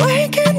Waking